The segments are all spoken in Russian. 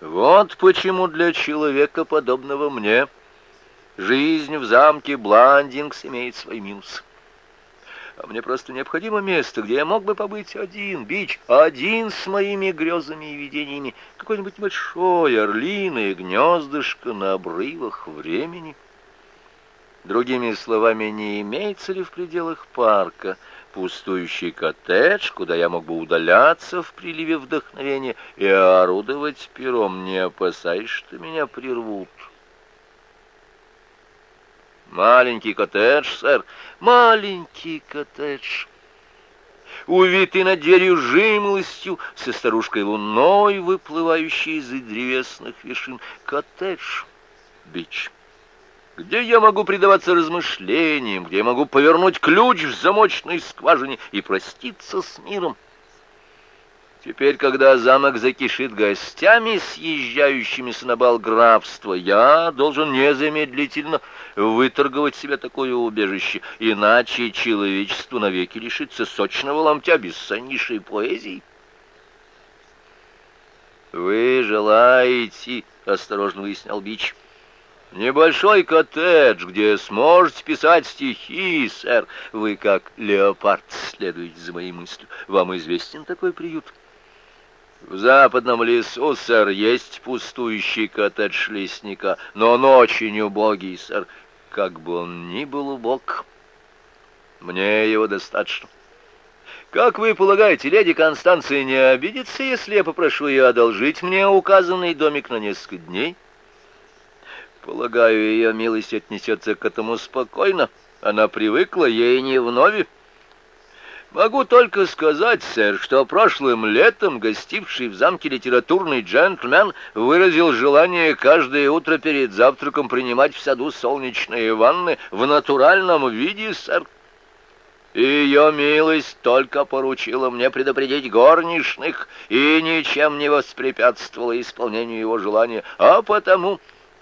Вот почему для человека, подобного мне, жизнь в замке Бландингс имеет свои минусы. А мне просто необходимо место, где я мог бы побыть один, бич, один с моими грезами и видениями, какое-нибудь большое орлиное гнездышко на обрывах времени. Другими словами, не имеется ли в пределах парка пустующий коттедж, куда я мог бы удаляться в приливе вдохновения и орудовать пером, не опасаясь, что меня прервут? Маленький коттедж, сэр, маленький коттедж. Увитый над дверью жимолостью, со старушкой луной, выплывающей из-за древесных вершин. Коттедж, бич где я могу предаваться размышлениям, где я могу повернуть ключ в замочной скважине и проститься с миром. Теперь, когда замок закишит гостями, съезжающимися на бал графства, я должен незамедлительно выторговать себе такое убежище, иначе человечество навеки лишится сочного ломтя бесценнейшей поэзии. «Вы желаете, — осторожно выяснял Бич, — небольшой коттедж, где сможете писать стихи, сэр. Вы, как леопард, следуете за моей мыслью. Вам известен такой приют?» В западном лесу, сэр, есть пустующий коттедж лесника, но он очень убогий, сэр. Как бы он ни был убог, мне его достаточно. Как вы полагаете, леди Констанция не обидится, если я попрошу ее одолжить мне указанный домик на несколько дней? Полагаю, ее милость отнесется к этому спокойно. Она привыкла, ей не вновь. Могу только сказать, сэр, что прошлым летом гостивший в замке литературный джентльмен выразил желание каждое утро перед завтраком принимать в саду солнечные ванны в натуральном виде, сэр. И ее милость только поручила мне предупредить горничных и ничем не воспрепятствовала исполнению его желания, а потому...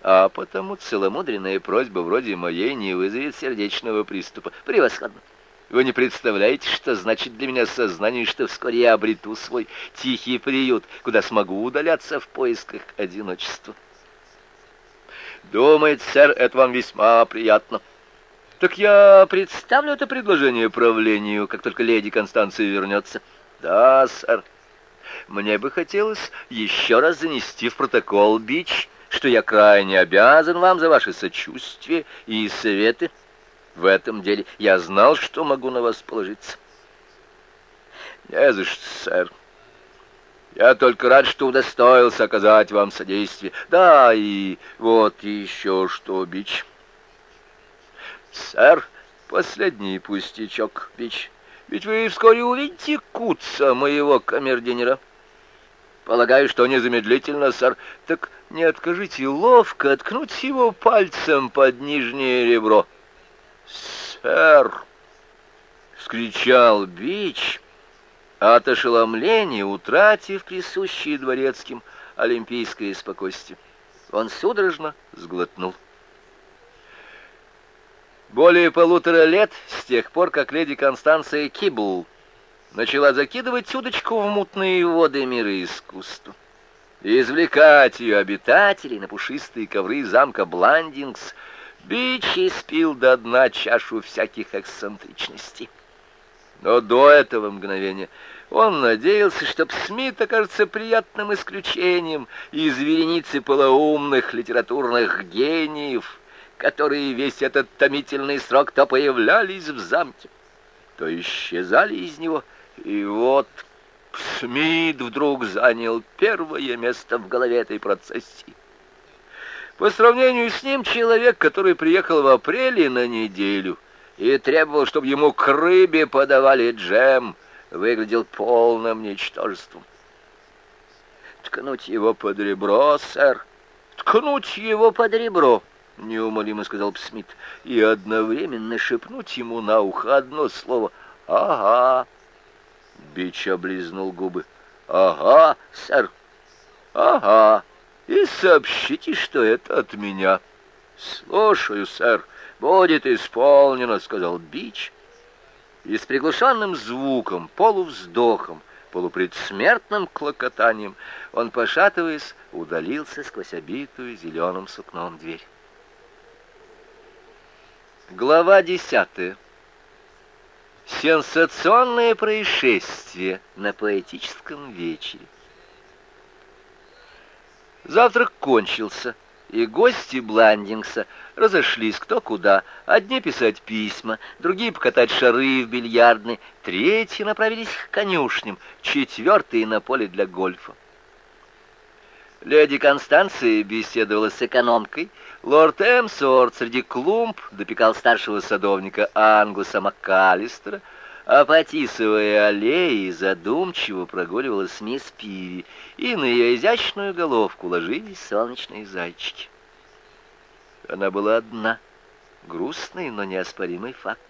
А потому целомудренная просьба вроде моей не вызовет сердечного приступа. Превосходно. Вы не представляете, что значит для меня сознание, что вскоре я обрету свой тихий приют, куда смогу удаляться в поисках одиночества. Думает, сэр, это вам весьма приятно. Так я представлю это предложение правлению, как только леди Констанция вернется. Да, сэр. Мне бы хотелось еще раз занести в протокол бич, что я крайне обязан вам за ваше сочувствие и советы, в этом деле. Я знал, что могу на вас положиться. Не за что, сэр. Я только рад, что удостоился оказать вам содействие. Да, и вот еще что, Бич. Сэр, последний пустячок, Бич. Ведь вы вскоре увидите куца моего камердинера. Полагаю, что незамедлительно, сэр. Так не откажите ловко откнуть его пальцем под нижнее ребро. «Сэр!» — вскричал Бич, от ошеломления утратив присущее дворецким олимпийское спокойствие. Он судорожно сглотнул. Более полутора лет с тех пор, как леди Констанция Кибл начала закидывать удочку в мутные воды мира искусства и извлекать ее обитателей на пушистые ковры замка Бландингс — Бич испил до дна чашу всяких эксцентричностей. Но до этого мгновения он надеялся, что Смит окажется приятным исключением из вереницы полоумных литературных гениев, которые весь этот томительный срок то появлялись в замке, то исчезали из него. И вот Смит вдруг занял первое место в голове этой процессии. По сравнению с ним человек, который приехал в апреле на неделю и требовал, чтобы ему к рыбе подавали джем, выглядел полным ничтожеством. «Ткнуть его под ребро, сэр! Ткнуть его под ребро!» — неумолимо сказал Смит, — и одновременно шепнуть ему на ухо одно слово «Ага». Бич облизнул губы. «Ага, сэр, ага» и сообщите, что это от меня. Слушаю, сэр, будет исполнено, сказал Бич. И с приглушенным звуком, полувздохом, полупредсмертным клокотанием, он, пошатываясь, удалился сквозь обитую зеленым сукном дверь. Глава десятая. Сенсационное происшествие на поэтическом вечере. Завтрак кончился, и гости Бландингса разошлись кто куда. Одни писать письма, другие покатать шары в бильярдной, третьи направились к конюшням, четвертые на поле для гольфа. Леди Констанция беседовала с экономкой, лорд Эмсорт среди клумб допекал старшего садовника Ангуса МакКаллистера, а по аллее задумчиво прогуливалась мисс Пиви, и на ее изящную головку ложились солнечные зайчики. Она была одна, грустный, но неоспоримый факт.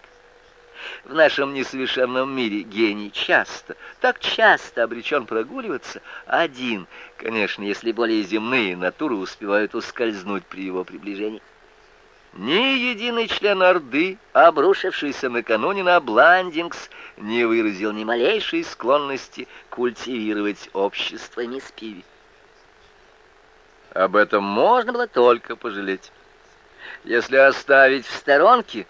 В нашем несовершенном мире гений часто, так часто обречен прогуливаться один, конечно, если более земные натуры успевают ускользнуть при его приближении. Ни единый член Орды, обрушившийся накануне на Бландингс, не выразил ни малейшей склонности культивировать общество мисс Пиви. Об этом можно было только пожалеть. Если оставить в сторонке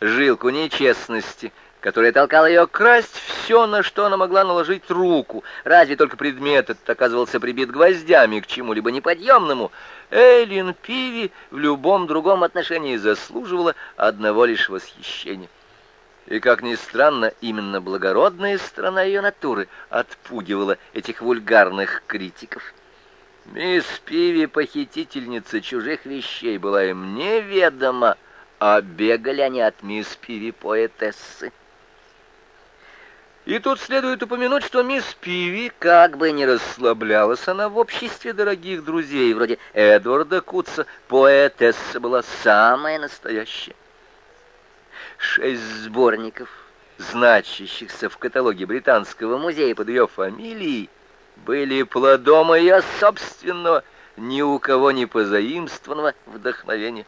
жилку нечестности, которая толкала ее красть все, на что она могла наложить руку, разве только предмет этот оказывался прибит гвоздями к чему-либо неподъемному, Эллин Пиви в любом другом отношении заслуживала одного лишь восхищения. И, как ни странно, именно благородная сторона ее натуры отпугивала этих вульгарных критиков. Мисс Пиви, похитительница чужих вещей, была им неведома, а бегали они от мисс Пиви поэтессы. И тут следует упомянуть, что мисс Пиви, как бы не расслаблялась она в обществе дорогих друзей, вроде Эдварда Кутса, поэтесса была самая настоящая. Шесть сборников, значащихся в каталоге Британского музея под ее фамилией, были плодом ее собственного, ни у кого не позаимствованного вдохновения.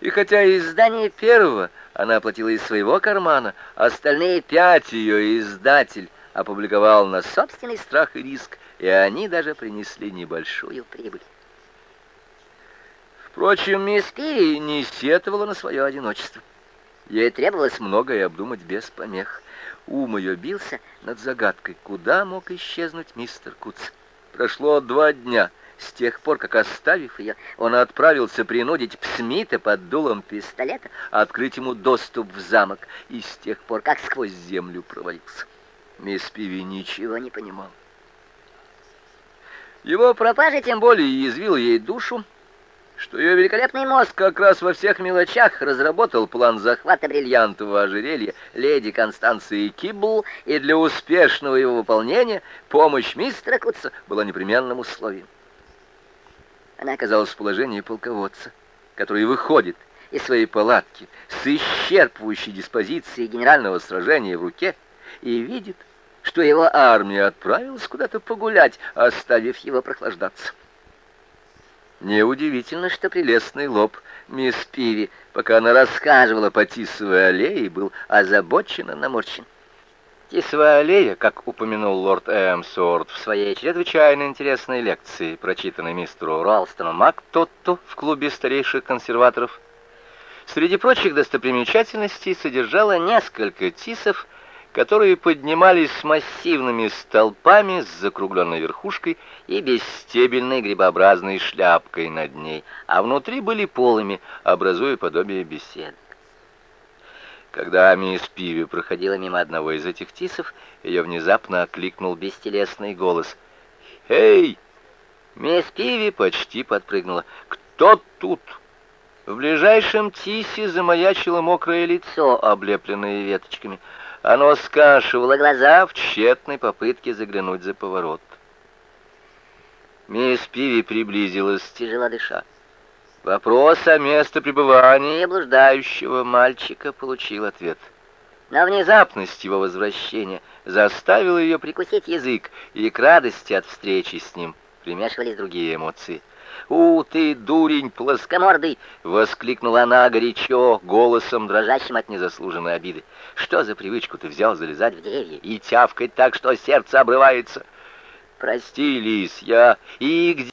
И хотя издание первого она оплатила из своего кармана, остальные пять ее издатель опубликовал на собственный страх и риск, и они даже принесли небольшую прибыль. Впрочем, мисс Пири не сетовала на свое одиночество. Ей требовалось многое обдумать без помех. Ум ее бился над загадкой, куда мог исчезнуть мистер Куц. Прошло два дня — с тех пор, как, оставив ее, он отправился принудить Псмита под дулом пистолета открыть ему доступ в замок, и с тех пор, как сквозь землю провалился. Мисс Пиви ничего не понимал. Его пропажа тем более язвил ей душу, что ее великолепный мозг как раз во всех мелочах разработал план захвата бриллиантового ожерелья леди Констанции Кибл, и для успешного его выполнения помощь мистера Кутса была непременным условием. Она оказалась в положении полководца, который выходит из своей палатки с исчерпывающей диспозицией генерального сражения в руке и видит, что его армия отправилась куда-то погулять, оставив его прохлаждаться. Неудивительно, что прелестный лоб мисс Пиви, пока она рассказывала по Тисовой аллее, был озабоченно наморщен. Тисовая аллея, как упомянул лорд Эмсорт в своей чрезвычайно интересной лекции, прочитанной мистеру Ралстону Мактотту в клубе старейших консерваторов, среди прочих достопримечательностей содержала несколько тисов, которые поднимались с массивными столпами с закругленной верхушкой и бесстебельной грибообразной шляпкой над ней, а внутри были полыми, образуя подобие беседы. Когда мисс Пиви проходила мимо одного из этих тисов, ее внезапно окликнул бестелесный голос. «Эй!» Мисс Пиви почти подпрыгнула. «Кто тут?» В ближайшем тисе замаячило мокрое лицо, облепленное веточками. Оно скашивало глаза в тщетной попытке заглянуть за поворот. Мисс Пиви приблизилась, тяжело дыша. Вопрос о месте пребывания блуждающего мальчика получил ответ. На внезапность его возвращения заставил ее прикусить язык и к радости от встречи с ним примешивались другие эмоции. «У, ты, дурень плоскомордый!» — воскликнула она горячо, голосом, дрожащим от незаслуженной обиды. «Что за привычку ты взял залезать в деревья и тявкать так, что сердце обрывается?» «Прости, Лис, я... И где...»